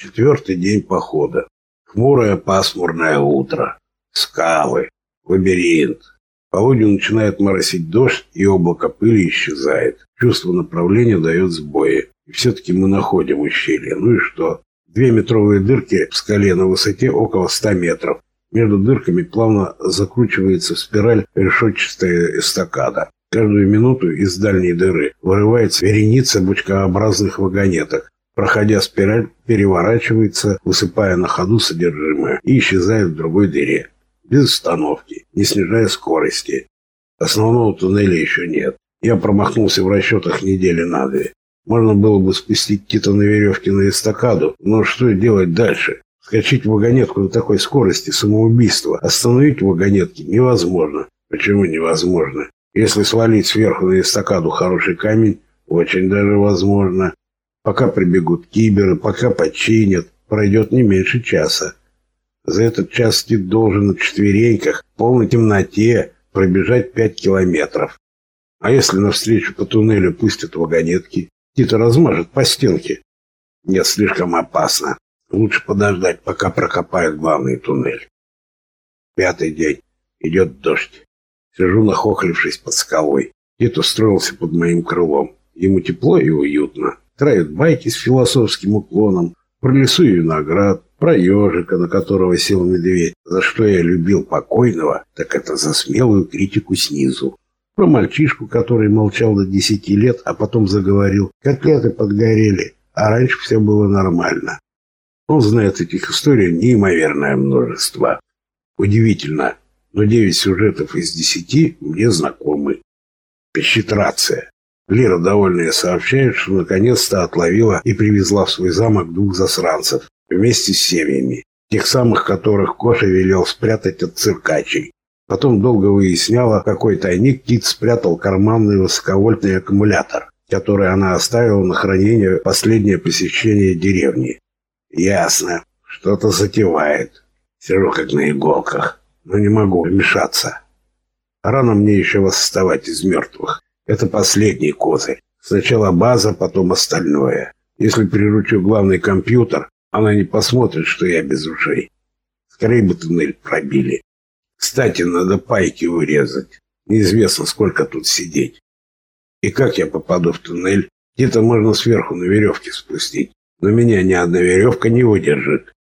Четвертый день похода. Хмурое пасмурное утро. Скалы. Лабиринт. Полудню начинает моросить дождь, и облако пыли исчезает. Чувство направления дает сбои. И все-таки мы находим ущелье. Ну и что? Две метровые дырки в скале на высоте около 100 метров. Между дырками плавно закручивается в спираль решетчатая эстакада. Каждую минуту из дальней дыры вырывается вереница бочкообразных вагонеток. Проходя спираль, переворачивается, высыпая на ходу содержимое и исчезает в другой дыре. Без остановки, не снижая скорости. Основного туннеля еще нет. Я промахнулся в расчетах недели на две. Можно было бы спустить Тита на веревке на эстакаду, но что делать дальше? Скачать вагонетку на такой скорости – самоубийство. Остановить вагонетки невозможно. Почему невозможно? Если свалить сверху на эстакаду хороший камень, очень даже возможно. Пока прибегут киберы, пока починят, пройдет не меньше часа. За этот час Тит должен на четвереньках, в полной темноте, пробежать пять километров. А если навстречу по туннелю пустят вагонетки, Тита размажет по стенке. Нет, слишком опасно. Лучше подождать, пока прокопают главный туннель. Пятый день. Идет дождь. Сижу нахохлившись под скалой. Дед устроился под моим крылом. Ему тепло и уютно травит байки с философским уклоном, про лесу и виноград, про ежика, на которого сел медведь. За что я любил покойного, так это за смелую критику снизу. Про мальчишку, который молчал до десяти лет, а потом заговорил. Котлеты подгорели, а раньше все было нормально. Он знает этих историй неимоверное множество. Удивительно, но девять сюжетов из десяти мне знакомы. Пещетрация. Лера, довольная, сообщает, что наконец-то отловила и привезла в свой замок двух засранцев вместе с семьями, тех самых, которых Коша велел спрятать от циркачей. Потом долго выясняла, какой тайник Кит спрятал карманный высоковольтный аккумулятор, который она оставила на хранение последнее посещение деревни. Ясно, что-то затевает. Сижу как на иголках, но не могу вмешаться. Рано мне еще восставать из мертвых. Это последний козырь. Сначала база, потом остальное. Если приручу главный компьютер, она не посмотрит, что я без ушей. Скорее бы туннель пробили. Кстати, надо пайки урезать. Неизвестно, сколько тут сидеть. И как я попаду в туннель? Где-то можно сверху на веревке спустить. Но меня ни одна веревка не выдержит.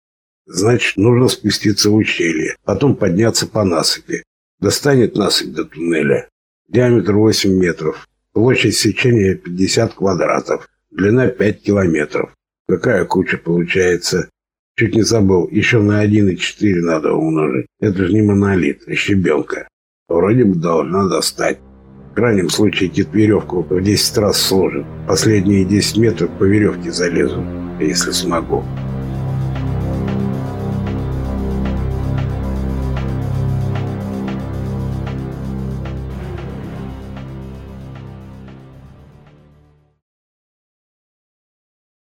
Значит, нужно спуститься в ущелье, потом подняться по насыпи. Достанет насыпь до туннеля. Диаметр 8 метров. Площадь сечения 50 квадратов. Длина 5 километров. Какая куча получается? Чуть не забыл, еще на 1,4 надо умножить. Это же не монолит, а щебенка. Вроде бы должна достать. В крайнем случае кит веревку в 10 раз сложит. Последние 10 метров по веревке залезу, если смогу.